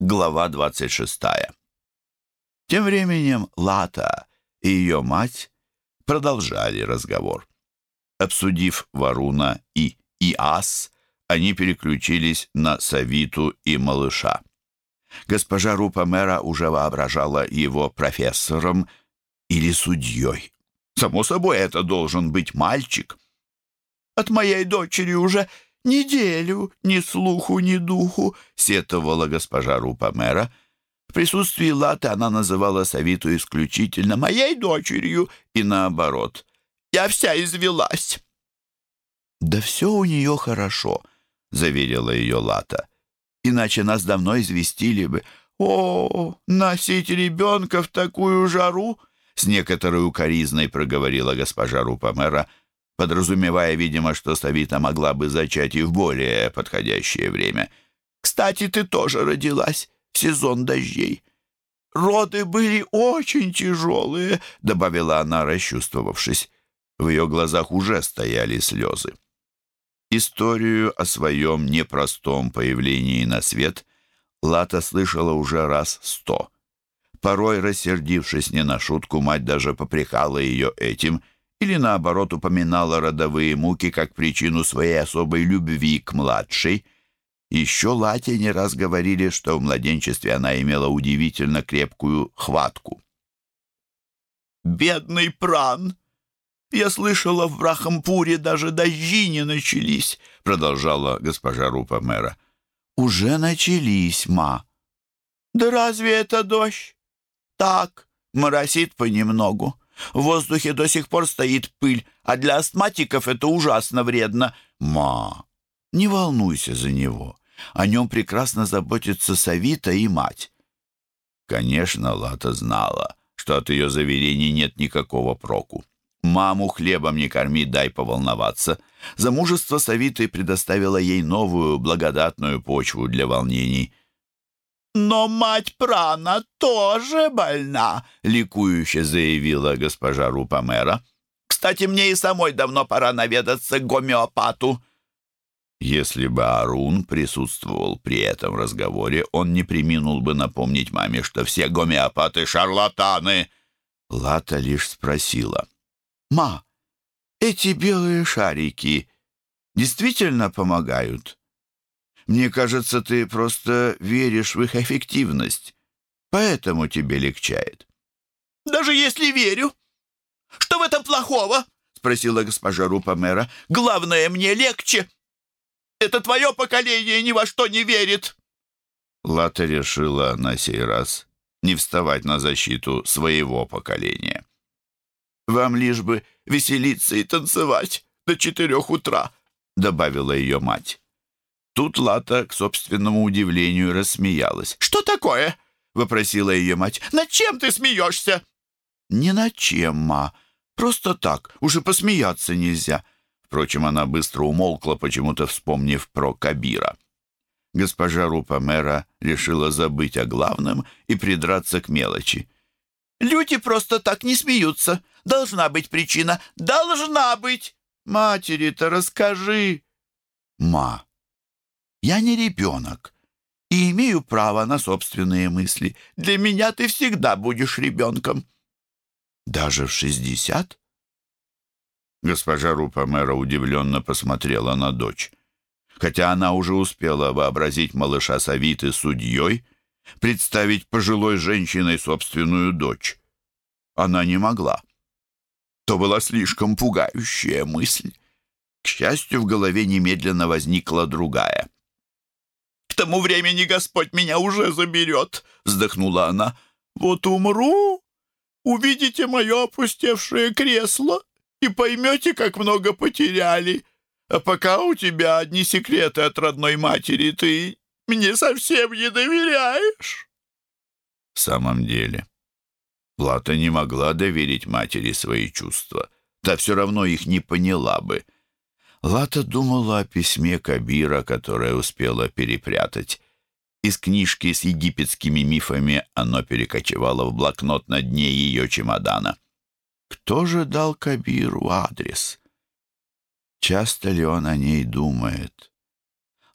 Глава 26. Тем временем Лата и ее мать продолжали разговор. Обсудив Варуна и Иас, они переключились на Савиту и малыша. Госпожа Рупа мэра уже воображала его профессором или судьей. Само собой, это должен быть мальчик. «От моей дочери уже неделю ни слуху, ни духу», — сетовала госпожа Рупа мэра. В присутствии Латы она называла Савиту исключительно «моей дочерью» и наоборот. «Я вся извелась». «Да все у нее хорошо», — заверила ее Лата. «Иначе нас давно известили бы». «О, носить ребенка в такую жару!» С некоторой укоризной проговорила госпожа Рупа мэра — подразумевая, видимо, что Савита могла бы зачать и в более подходящее время. «Кстати, ты тоже родилась в сезон дождей. Роды были очень тяжелые», — добавила она, расчувствовавшись. В ее глазах уже стояли слезы. Историю о своем непростом появлении на свет Лата слышала уже раз сто. Порой, рассердившись не на шутку, мать даже попрекала ее этим — или, наоборот, упоминала родовые муки как причину своей особой любви к младшей. Еще Лате не раз говорили, что в младенчестве она имела удивительно крепкую хватку. «Бедный пран! Я слышала, в Брахампуре даже дожди не начались», продолжала госпожа Рупа мэра. «Уже начались, ма». «Да разве это дождь?» «Так, моросит понемногу. В воздухе до сих пор стоит пыль, а для астматиков это ужасно вредно. Ма, не волнуйся за него. О нем прекрасно заботятся Савита и мать. Конечно, Лата знала, что от ее заверений нет никакого проку. Маму хлебом не корми, дай поволноваться. Замужество Савиты предоставило ей новую благодатную почву для волнений — «Но мать Прана тоже больна», — ликующе заявила госпожа Рупамера. «Кстати, мне и самой давно пора наведаться к гомеопату». Если бы Арун присутствовал при этом разговоре, он не приминул бы напомнить маме, что все гомеопаты — шарлатаны. Лата лишь спросила. «Ма, эти белые шарики действительно помогают?» Мне кажется, ты просто веришь в их эффективность. Поэтому тебе легчает». «Даже если верю. Что в этом плохого?» — спросила госпожа Рупа мэра. «Главное, мне легче. Это твое поколение ни во что не верит». Лата решила на сей раз не вставать на защиту своего поколения. «Вам лишь бы веселиться и танцевать до четырех утра», — добавила ее мать. Тут Лата, к собственному удивлению, рассмеялась. «Что такое?» — вопросила ее мать. «Над чем ты смеешься?» «Не над чем, ма. Просто так. Уже посмеяться нельзя». Впрочем, она быстро умолкла, почему-то вспомнив про Кабира. Госпожа Рупа мэра решила забыть о главном и придраться к мелочи. «Люди просто так не смеются. Должна быть причина. Должна быть!» «Матери-то расскажи!» «Ма, я не ребенок и имею право на собственные мысли. Для меня ты всегда будешь ребенком». «Даже в шестьдесят?» Госпожа Рупа мэра удивленно посмотрела на дочь. Хотя она уже успела вообразить малыша Савиты судьей, представить пожилой женщиной собственную дочь. Она не могла. То была слишком пугающая мысль. К счастью, в голове немедленно возникла другая. К тому времени Господь меня уже заберет», — вздохнула она. «Вот умру, увидите мое опустевшее кресло и поймете, как много потеряли. А пока у тебя одни секреты от родной матери, ты мне совсем не доверяешь». В самом деле, Плата не могла доверить матери свои чувства. Та все равно их не поняла бы. Лата думала о письме Кабира, которое успела перепрятать. Из книжки с египетскими мифами оно перекочевало в блокнот на дне ее чемодана. Кто же дал Кабиру адрес? Часто ли он о ней думает?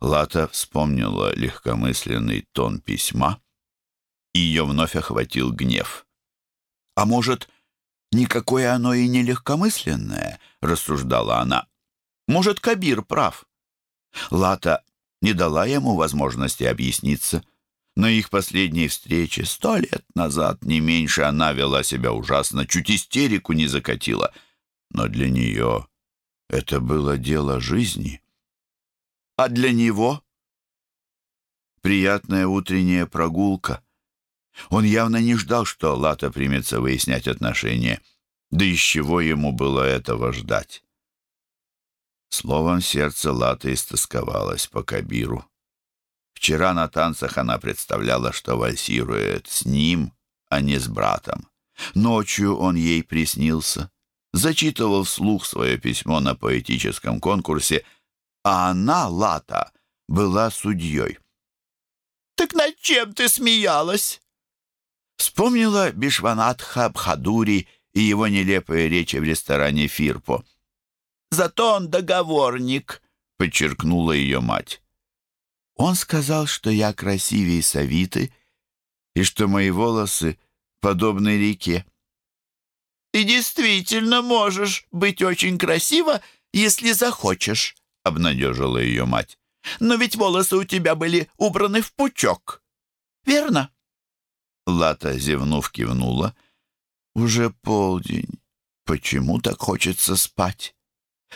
Лата вспомнила легкомысленный тон письма, и ее вновь охватил гнев. «А может, никакое оно и не легкомысленное?» — рассуждала она. «Может, Кабир прав?» Лата не дала ему возможности объясниться. На их последней встрече сто лет назад, не меньше, она вела себя ужасно, чуть истерику не закатила. Но для нее это было дело жизни. А для него приятная утренняя прогулка. Он явно не ждал, что Лата примется выяснять отношения. Да из чего ему было этого ждать? Словом, сердце Латы истосковалось по Кабиру. Вчера на танцах она представляла, что вальсирует с ним, а не с братом. Ночью он ей приснился, зачитывал вслух свое письмо на поэтическом конкурсе, а она, Лата, была судьей. «Так над чем ты смеялась?» Вспомнила Бишванатха Бхадури и его нелепые речи в ресторане Фирпо. Зато он договорник», — подчеркнула ее мать. Он сказал, что я красивее Савиты и что мои волосы подобны реке. «Ты действительно можешь быть очень красива, если захочешь», — обнадежила ее мать. «Но ведь волосы у тебя были убраны в пучок, верно?» Лата, зевнув, кивнула. «Уже полдень. Почему так хочется спать?»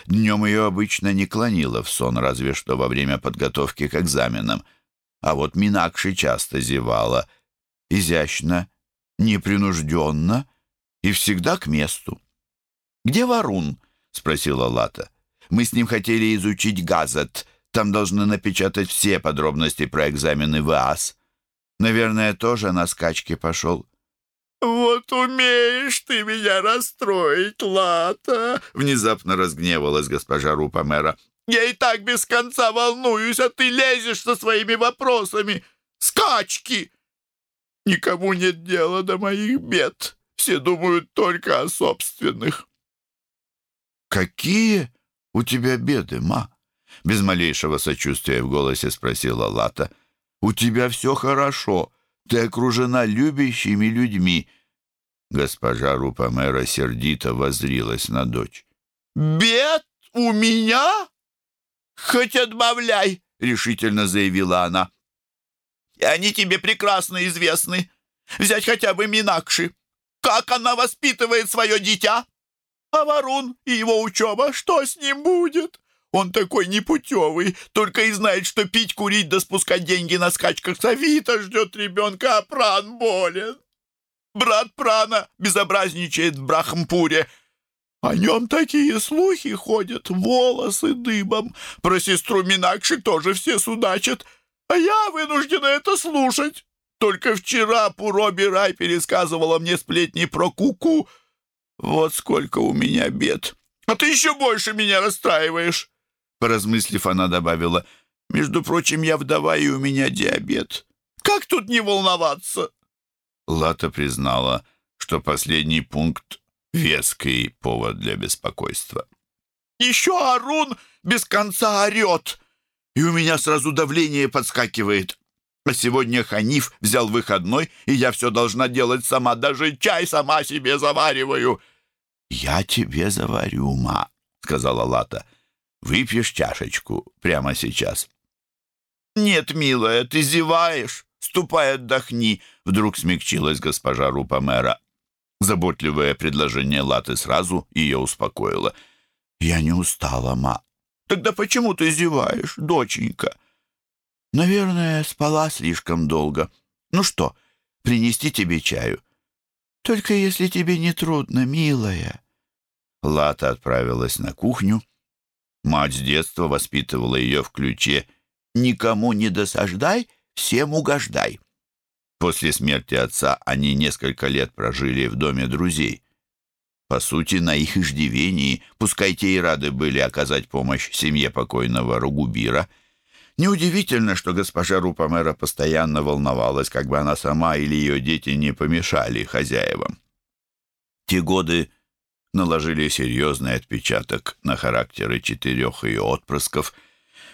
Днем ее обычно не клонило в сон, разве что во время подготовки к экзаменам. А вот Минакши часто зевала. Изящно, непринужденно и всегда к месту. «Где Варун?» — спросила Лата. «Мы с ним хотели изучить газет. Там должны напечатать все подробности про экзамены в АС. Наверное, тоже на скачке пошел». «Вот умеешь ты меня расстроить, Лата!» Внезапно разгневалась госпожа Рупа-мэра. «Я и так без конца волнуюсь, а ты лезешь со своими вопросами. Скачки! Никому нет дела до моих бед. Все думают только о собственных». «Какие у тебя беды, ма?» Без малейшего сочувствия в голосе спросила Лата. «У тебя все хорошо». Ты окружена любящими людьми». Госпожа Рупамера сердито возрилась на дочь. «Бед у меня? Хоть отбавляй!» — решительно заявила она. «И они тебе прекрасно известны. Взять хотя бы Минакши. Как она воспитывает свое дитя? А Варун и его учеба, что с ним будет? Он такой непутевый, только и знает, что пить, курить да спускать деньги на скачках. Савита ждет ребенка, а Пран болен. Брат Прана безобразничает в Брахмпуре. О нем такие слухи ходят, волосы дыбом. Про сестру Минакши тоже все судачат, а я вынуждена это слушать. Только вчера Пуроби Рай пересказывала мне сплетни про Куку. -ку. Вот сколько у меня бед. А ты еще больше меня расстраиваешь. Поразмыслив, она добавила, «Между прочим, я вдова, и у меня диабет. Как тут не волноваться?» Лата признала, что последний пункт — веский повод для беспокойства. «Еще Арун без конца орет, и у меня сразу давление подскакивает. А сегодня Ханиф взял выходной, и я все должна делать сама, даже чай сама себе завариваю». «Я тебе заварю, ма», — сказала Лата. Выпьешь чашечку прямо сейчас?» «Нет, милая, ты зеваешь. Ступай отдохни», — вдруг смягчилась госпожа Рупа-мэра. Заботливое предложение Латы сразу ее успокоило. «Я не устала, ма». «Тогда почему ты зеваешь, доченька?» «Наверное, спала слишком долго. Ну что, принести тебе чаю?» «Только если тебе не трудно, милая». Лата отправилась на кухню, Мать с детства воспитывала ее в ключе «Никому не досаждай, всем угождай». После смерти отца они несколько лет прожили в доме друзей. По сути, на их иждивении, пускай те и рады были оказать помощь семье покойного Ругубира, неудивительно, что госпожа Рупамера постоянно волновалась, как бы она сама или ее дети не помешали хозяевам. Те годы наложили серьезный отпечаток на характеры четырех ее отпрысков.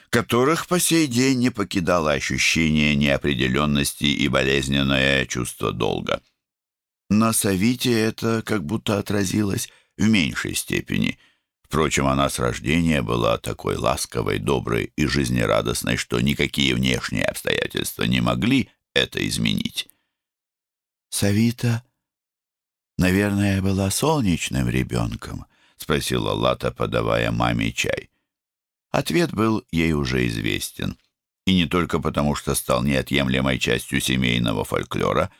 которых по сей день не покидало ощущение неопределенности и болезненное чувство долга. На Савите это как будто отразилось в меньшей степени. Впрочем, она с рождения была такой ласковой, доброй и жизнерадостной, что никакие внешние обстоятельства не могли это изменить. «Савита, наверное, была солнечным ребенком?» — спросила Лата, подавая маме чай. Ответ был ей уже известен. И не только потому, что стал неотъемлемой частью семейного фольклора.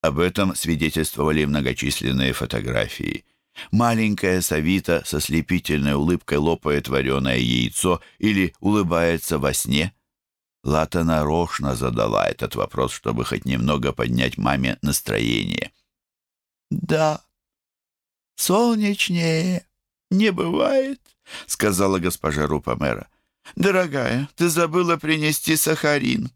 Об этом свидетельствовали многочисленные фотографии. Маленькая Савита со слепительной улыбкой лопает вареное яйцо или улыбается во сне. Лата нарочно задала этот вопрос, чтобы хоть немного поднять маме настроение. «Да, солнечнее не бывает», — сказала госпожа Рупамера. «Дорогая, ты забыла принести сахарин».